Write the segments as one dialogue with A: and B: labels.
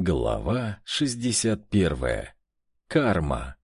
A: Глава 61. Карма.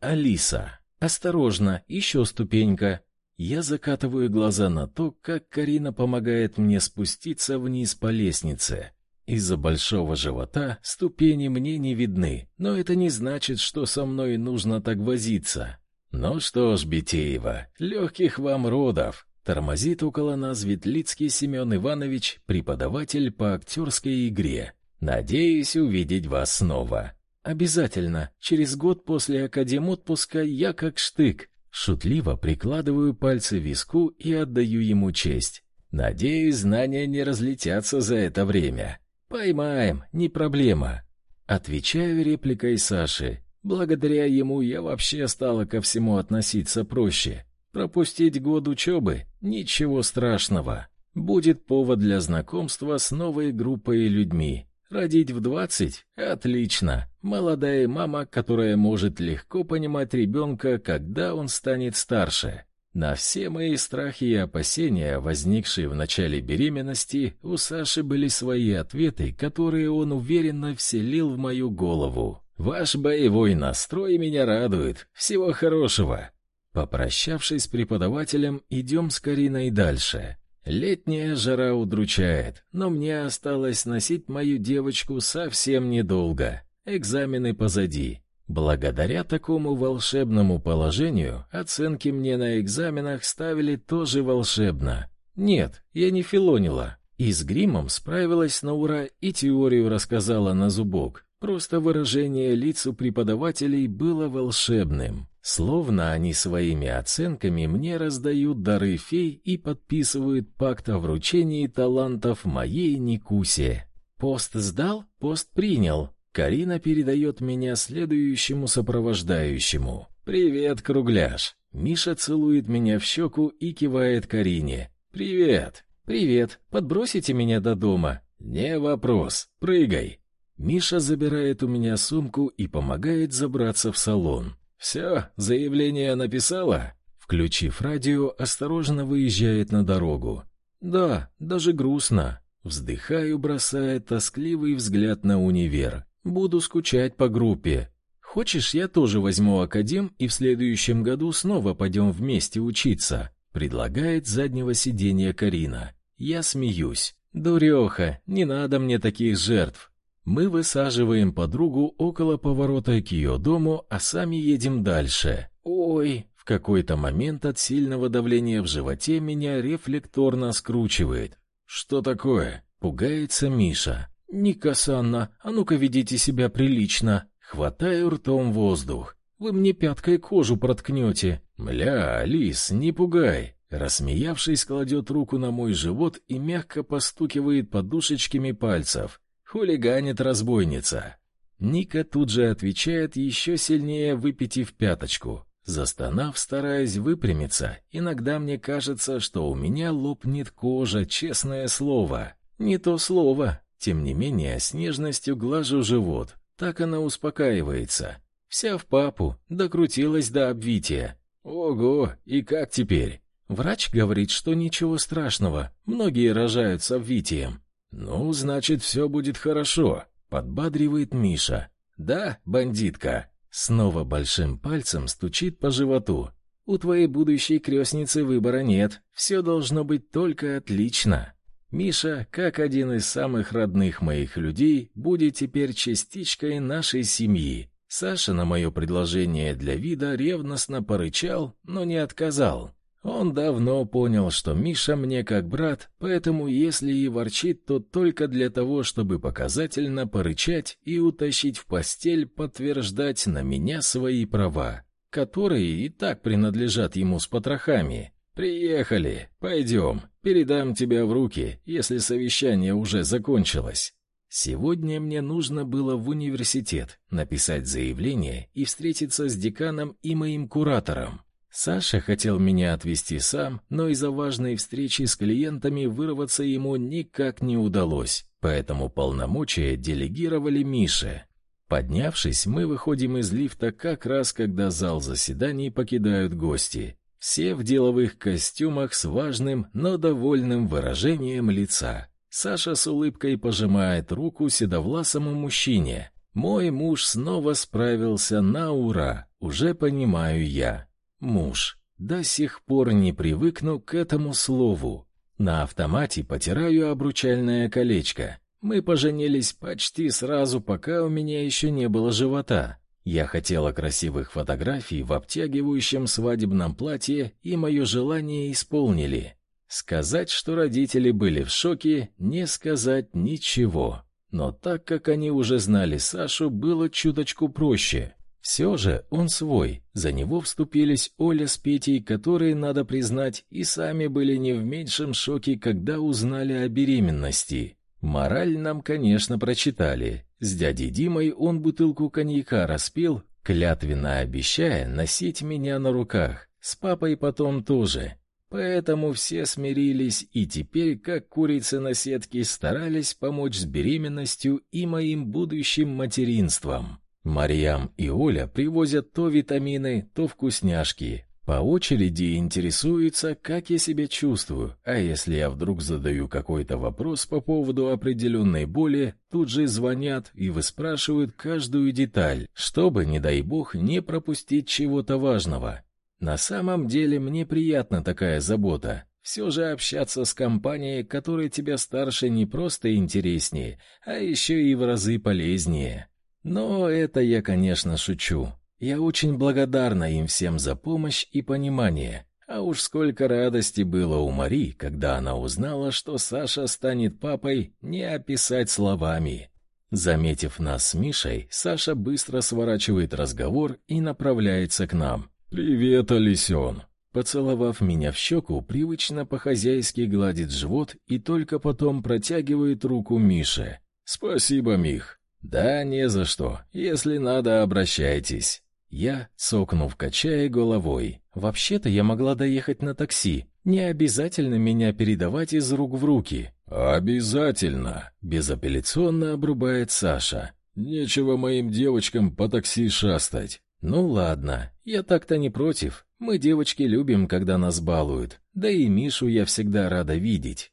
A: Алиса. Осторожно, еще ступенька. Я закатываю глаза на то, как Карина помогает мне спуститься вниз по лестнице. Из-за большого живота ступени мне не видны, но это не значит, что со мной нужно так возиться. Ну что ж, Битеева, легких вам родов. Тормозит около нас Ветлицкий Семен Иванович, преподаватель по актерской игре. Надеюсь увидеть вас снова. Обязательно. Через год после академотпуска я как штык. Шутливо прикладываю пальцы к виску и отдаю ему честь. Надеюсь, знания не разлетятся за это время. Поймаем, не проблема. Отвечаю репликой Саши. Благодаря ему я вообще стала ко всему относиться проще. Пропустить год учебы — ничего страшного. Будет повод для знакомства с новой группой людьми. Родить в двадцать? Отлично. Молодая мама, которая может легко понимать ребенка, когда он станет старше. На все мои страхи и опасения, возникшие в начале беременности, у Саши были свои ответы, которые он уверенно вселил в мою голову. Ваш боевой настрой меня радует. Всего хорошего. Попрощавшись с преподавателем, идем с Кариной дальше. Летняя жара удручает, но мне осталось носить мою девочку совсем недолго. Экзамены позади. Благодаря такому волшебному положению оценки мне на экзаменах ставили тоже волшебно. Нет, я не филонила. И с гримом справилась на ура и теорию рассказала на зубок. Просто выражение лиц у преподавателей было волшебным. Словно они своими оценками мне раздают дары фей и подписывают пакт о вручении талантов моей Никусе. Пост сдал, пост принял. Карина передает меня следующему сопровождающему. «Привет, кругляш!» Миша целует меня в щеку и кивает Карине. «Привет!» «Привет! Подбросите меня до дома?» «Не вопрос. Прыгай!» Миша забирает у меня сумку и помогает забраться в салон. «Все, заявление написала?» Включив радио, осторожно выезжает на дорогу. «Да, даже грустно». Вздыхаю, бросая тоскливый взгляд на универ. «Буду скучать по группе. Хочешь, я тоже возьму академ и в следующем году снова пойдем вместе учиться?» Предлагает заднего сиденья Карина. Я смеюсь. «Дуреха, не надо мне таких жертв. Мы высаживаем подругу около поворота к ее дому, а сами едем дальше. Ой, в какой-то момент от сильного давления в животе меня рефлекторно скручивает. Что такое? Пугается Миша. Ника Санна, а ну-ка ведите себя прилично. Хватаю ртом воздух. Вы мне пяткой кожу проткнете. Мля, Алис, не пугай. Рассмеявшись, кладет руку на мой живот и мягко постукивает подушечками пальцев. Хулиганит разбойница. Ника тут же отвечает, еще сильнее выпитив пяточку. Застонав, стараясь выпрямиться, иногда мне кажется, что у меня лопнет кожа, честное слово. Не то слово. Тем не менее, с нежностью глажу живот. Так она успокаивается. Вся в папу, докрутилась до обвития. Ого, и как теперь? Врач говорит, что ничего страшного. Многие рожают с обвитием. Ну, значит, все будет хорошо, подбадривает Миша. Да, бандитка. Снова большим пальцем стучит по животу. У твоей будущей крестницы выбора нет. Все должно быть только отлично. Миша, как один из самых родных моих людей, будет теперь частичкой нашей семьи. Саша на мое предложение для вида ревностно порычал, но не отказал. Он давно понял, что Миша мне как брат, поэтому если и ворчит, то только для того, чтобы показательно порычать и утащить в постель, подтверждать на меня свои права, которые и так принадлежат ему с потрохами. Приехали. Пойдем. Передам тебя в руки, если совещание уже закончилось. Сегодня мне нужно было в университет написать заявление и встретиться с деканом и моим куратором. Саша хотел меня отвезти сам, но из-за важной встречи с клиентами вырваться ему никак не удалось, поэтому полномочия делегировали Мише. Поднявшись, мы выходим из лифта как раз когда зал заседаний покидают гости. Все в деловых костюмах с важным, но довольным выражением лица. Саша с улыбкой пожимает руку седовласому мужчине. Мой муж снова справился на ура, уже понимаю я. Муж. До сих пор не привыкну к этому слову. На автомате потираю обручальное колечко. Мы поженились почти сразу, пока у меня еще не было живота. Я хотела красивых фотографий в обтягивающем свадебном платье, и мое желание исполнили. Сказать, что родители были в шоке, не сказать ничего. Но так как они уже знали Сашу, было чуточку проще. Все же он свой. За него вступились Оля с Петей, которые, надо признать, и сами были не в меньшем шоке, когда узнали о беременности. Мораль нам, конечно, прочитали. С дядей Димой он бутылку коньяка распил, клятвенно обещая носить меня на руках. С папой потом тоже. Поэтому все смирились и теперь, как курицы на сетке, старались помочь с беременностью и моим будущим материнством. Марьям и Оля привозят то витамины, то вкусняшки. По очереди интересуются, как я себя чувствую, а если я вдруг задаю какой-то вопрос по поводу определенной боли, тут же звонят и выспрашивают каждую деталь, чтобы, не дай бог, не пропустить чего-то важного. На самом деле мне приятна такая забота. Все же общаться с компанией, которая тебя старше, не просто интереснее, а еще и в разы полезнее. Но это я, конечно, шучу. Я очень благодарна им всем за помощь и понимание. А уж сколько радости было у Мари, когда она узнала, что Саша станет папой, не описать словами. Заметив нас с Мишей, Саша быстро сворачивает разговор и направляется к нам. «Привет, Алисен!» Поцеловав меня в щеку, привычно по-хозяйски гладит живот и только потом протягивает руку Мише. «Спасибо, Мих!» «Да не за что. Если надо, обращайтесь». Я, цокнув, качая головой. «Вообще-то я могла доехать на такси. Не обязательно меня передавать из рук в руки». «Обязательно!» — безапелляционно обрубает Саша. «Нечего моим девочкам по такси шастать». «Ну ладно, я так-то не против. Мы, девочки, любим, когда нас балуют. Да и Мишу я всегда рада видеть».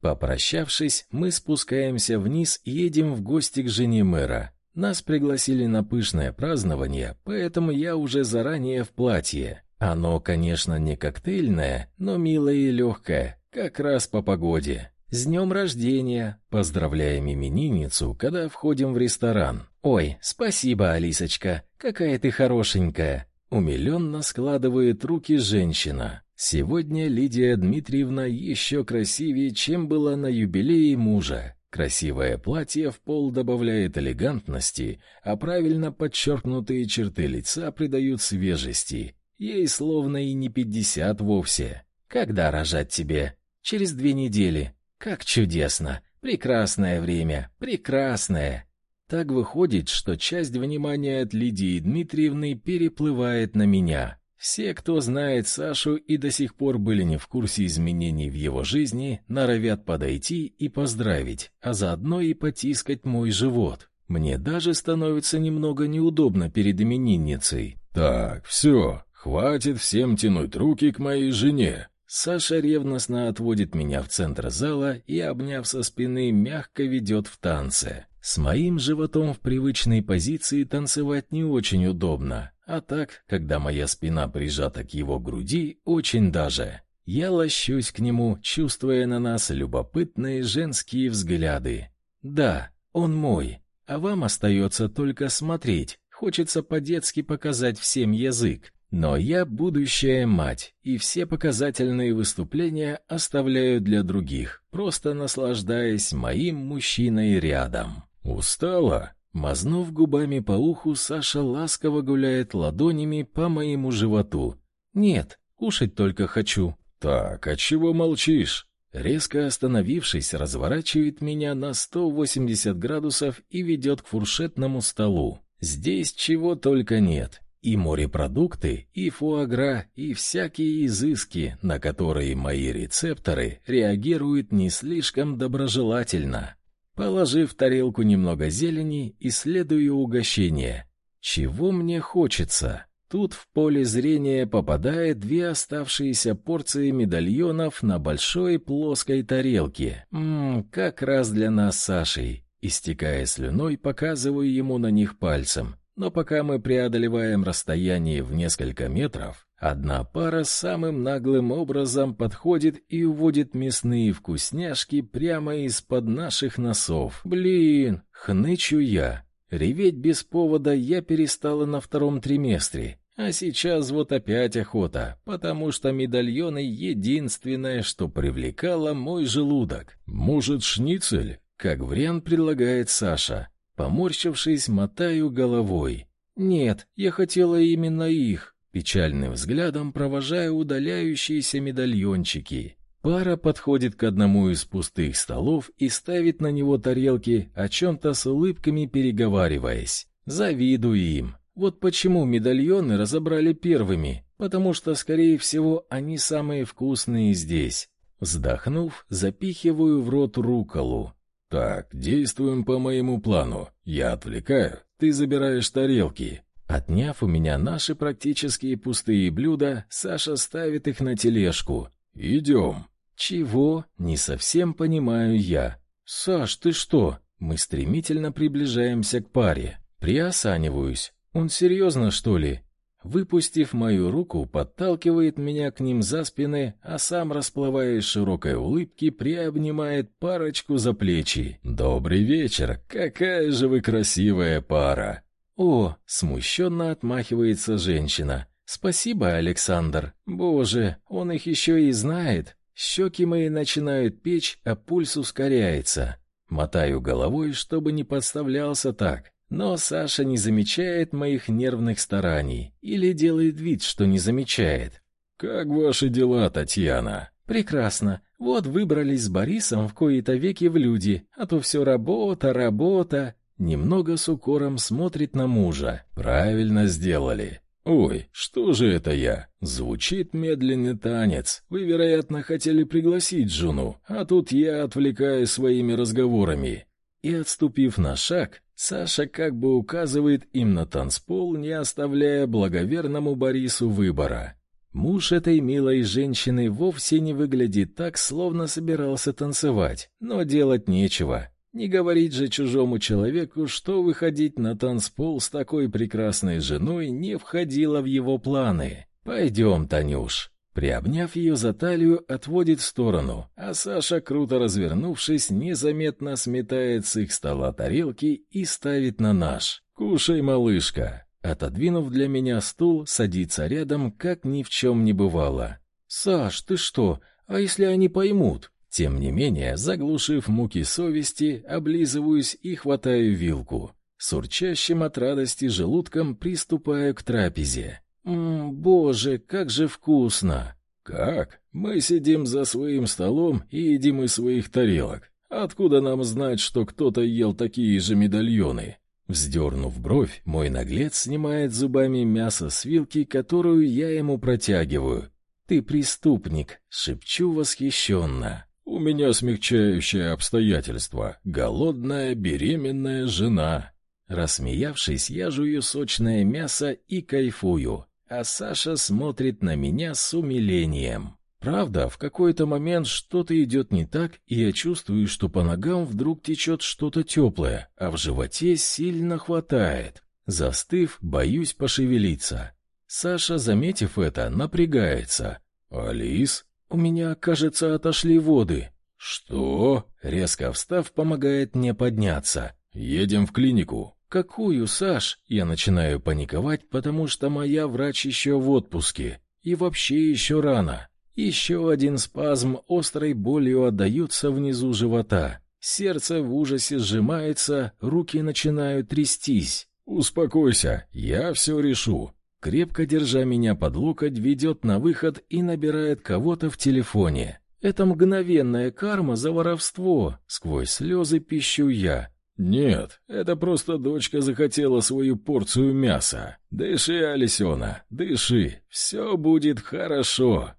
A: Попрощавшись, мы спускаемся вниз и едем в гости к жене мэра. Нас пригласили на пышное празднование, поэтому я уже заранее в платье. Оно, конечно, не коктейльное, но милое и легкое, как раз по погоде. «С днем рождения!» Поздравляем именинницу, когда входим в ресторан. «Ой, спасибо, Алисочка, какая ты хорошенькая!» Умиленно складывает руки женщина. Сегодня Лидия Дмитриевна еще красивее, чем была на юбилее мужа. Красивое платье в пол добавляет элегантности, а правильно подчеркнутые черты лица придают свежести. Ей словно и не пятьдесят вовсе. Когда рожать тебе? Через две недели. Как чудесно! Прекрасное время! Прекрасное! Так выходит, что часть внимания от Лидии Дмитриевны переплывает на меня. Все, кто знает Сашу и до сих пор были не в курсе изменений в его жизни, норовят подойти и поздравить, а заодно и потискать мой живот. Мне даже становится немного неудобно перед именинницей. Так, все, хватит всем тянуть руки к моей жене. Саша ревностно отводит меня в центр зала и, обняв со спины, мягко ведет в танце. С моим животом в привычной позиции танцевать не очень удобно, а так, когда моя спина прижата к его груди, очень даже. Я лощусь к нему, чувствуя на нас любопытные женские взгляды. Да, он мой, а вам остается только смотреть. Хочется по-детски показать всем язык. Но я будущая мать, и все показательные выступления оставляю для других, просто наслаждаясь моим мужчиной рядом. Устала? Мазнув губами по уху, Саша ласково гуляет ладонями по моему животу. Нет, кушать только хочу. Так, а чего молчишь? Резко остановившись, разворачивает меня на 180 градусов и ведет к фуршетному столу. Здесь чего только нет. И морепродукты, и фуагра, и всякие изыски, на которые мои рецепторы реагируют не слишком доброжелательно. Положив в тарелку немного зелени, исследую угощение. Чего мне хочется? Тут в поле зрения попадает две оставшиеся порции медальонов на большой плоской тарелке. Ммм, как раз для нас Сашей. Истекая слюной, показываю ему на них пальцем. Но пока мы преодолеваем расстояние в несколько метров, одна пара самым наглым образом подходит и уводит мясные вкусняшки прямо из-под наших носов. Блин, хнычу я. Реветь без повода я перестала на втором триместре, а сейчас вот опять охота, потому что медальоны — единственное, что привлекало мой желудок. Может, шницель? Как вариант предлагает Саша. Поморщившись, мотаю головой. Нет, я хотела именно их. Печальным взглядом провожаю удаляющиеся медальончики. Пара подходит к одному из пустых столов и ставит на него тарелки, о чем-то с улыбками переговариваясь. Завидую им. Вот почему медальоны разобрали первыми, потому что, скорее всего, они самые вкусные здесь. Вздохнув, запихиваю в рот руколу. Так, действуем по моему плану. Я отвлекаю, ты забираешь тарелки. Отняв у меня наши практически пустые блюда, Саша ставит их на тележку. «Идем». «Чего?» — не совсем понимаю я. «Саш, ты что?» Мы стремительно приближаемся к паре. Приосаниваюсь. Он серьезно, что ли? Выпустив мою руку, подталкивает меня к ним за спины, а сам, расплываясь широкой улыбки, приобнимает парочку за плечи. «Добрый вечер! Какая же вы красивая пара!» «О!» — смущенно отмахивается женщина. «Спасибо, Александр. Боже, он их еще и знает. Щеки мои начинают печь, а пульс ускоряется. Мотаю головой, чтобы не подставлялся так. Но Саша не замечает моих нервных стараний или делает вид, что не замечает. «Как ваши дела, Татьяна?» «Прекрасно. Вот выбрались с Борисом в кои-то веки в люди, а то все работа, работа». Немного с укором смотрит на мужа. «Правильно сделали. «Ой, что же это я?» Звучит медленный танец. Вы, вероятно, хотели пригласить жену, а тут я отвлекаю своими разговорами. И отступив на шаг, Саша как бы указывает им на танцпол, не оставляя благоверному Борису выбора. Муж этой милой женщины вовсе не выглядит так, словно собирался танцевать, но делать нечего. Не говорить же чужому человеку, что выходить на танцпол с такой прекрасной женой не входило в его планы. «Пойдем, Танюш». Приобняв ее за талию, отводит в сторону, а Саша, круто развернувшись, незаметно сметает с их стола тарелки и ставит на наш. «Кушай, малышка». Отодвинув для меня стул, садится рядом, как ни в чем не бывало. «Саш, ты что? А если они поймут?» Тем не менее, заглушив муки совести, облизываюсь и хватаю вилку. С урчащим от радости желудком приступаю к трапезе. «Ммм, боже, как же вкусно!» «Как? Мы сидим за своим столом и едим из своих тарелок. Откуда нам знать, что кто-то ел такие же медальоны?» Вздернув бровь, мой наглец снимает зубами мясо с вилки, которую я ему протягиваю. «Ты преступник!» — шепчу восхищенно. У меня смягчающее обстоятельство. Голодная беременная жена. Рассмеявшись, я жую сочное мясо и кайфую, а Саша смотрит на меня с умилением. Правда, в какой-то момент что-то идет не так, и я чувствую, что по ногам вдруг течет что-то теплое, а в животе сильно хватает. Застыв, боюсь пошевелиться. Саша, заметив это, напрягается. «Алис?» «У меня, кажется, отошли воды». «Что?» Резко встав, помогает мне подняться. «Едем в клинику». «Какую, Саш?» Я начинаю паниковать, потому что моя врач еще в отпуске. И вообще еще рано. Еще один спазм острой болью отдается внизу живота. Сердце в ужасе сжимается, руки начинают трястись. «Успокойся, я все решу крепко держа меня под локоть, ведет на выход и набирает кого-то в телефоне. Это мгновенная карма за воровство, сквозь слезы пищу я. Нет, это просто дочка захотела свою порцию мяса. Дыши, Алисена, дыши, все будет хорошо.